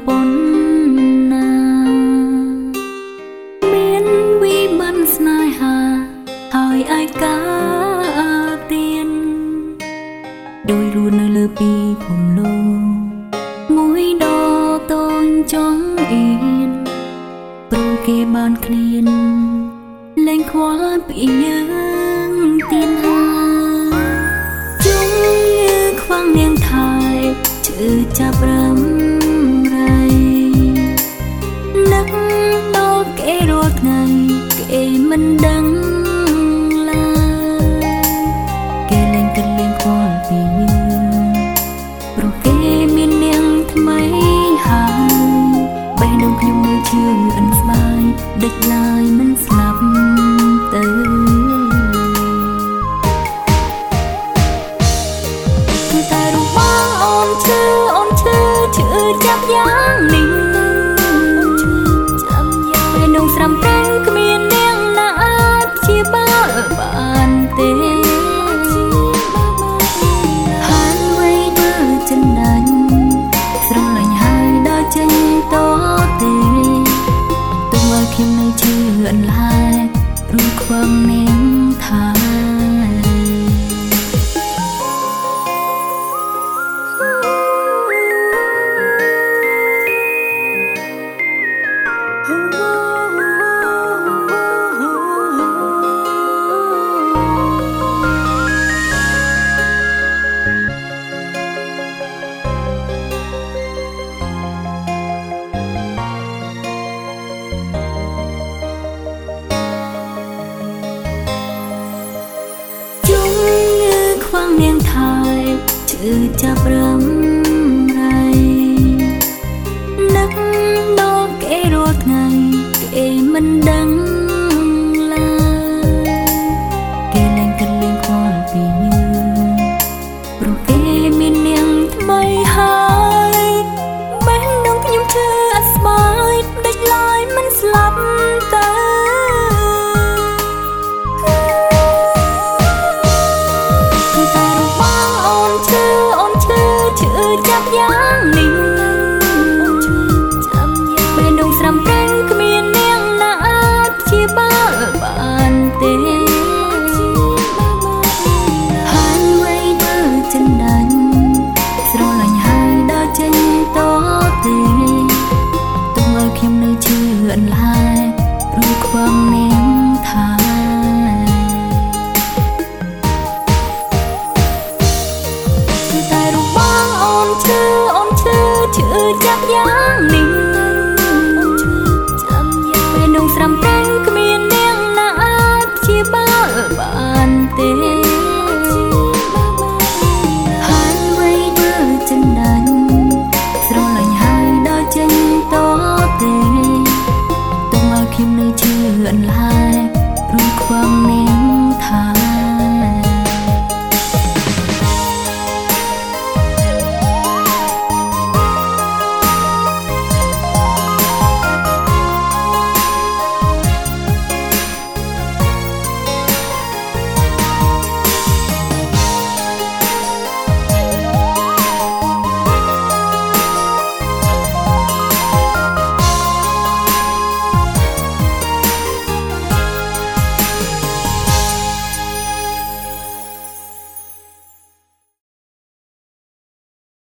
ងនាងថែរងបានប៉ុនណា មានវិបានស្នេហាហើយអាយកាទៀនដោយរស់នៅលើពីភូមិលោកមួយដតូនចង់អៀនព្រោះគេបានឃ្លានលែងខ្វល់ពីយើងទៀនហើយជុំខ្វាំងនាងថៃឈឺចាប់រំរៃ មិនដឹងឡើយគេលែងគិតលែងខ្វល់ពីយើងព្រោះគេមាននាងថ្មីហើយបេះដូងខ្ញុំនៅជឿអិនស្បាយដេចឡើយមិនស្លាប់ទៅចាប់យ៉ាងនេះ ឈឺចាប់រំរៃនឹកដល់គេរាល់ថ្ងៃគេមិនដឹងឡើយគេលែងគិតលែងខ្វល់ពីយើងព្រោះគេមាននាងថ្មីហើយបែរនឹងខ្ញុំឈឺអត់ស្បាយដេចឡើយមិនស្លាប់ ចាប់យ៉ាងនេះពេលនងស្រំប្រែងគ្មាននាងណាអាចព្យាបាលបានទេ